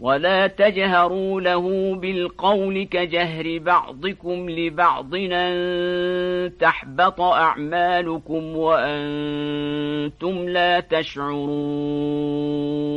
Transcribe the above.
ولا تجهروا له بالقول كجهر بعضكم لبعض أن تحبط أعمالكم وأنتم لا تشعرون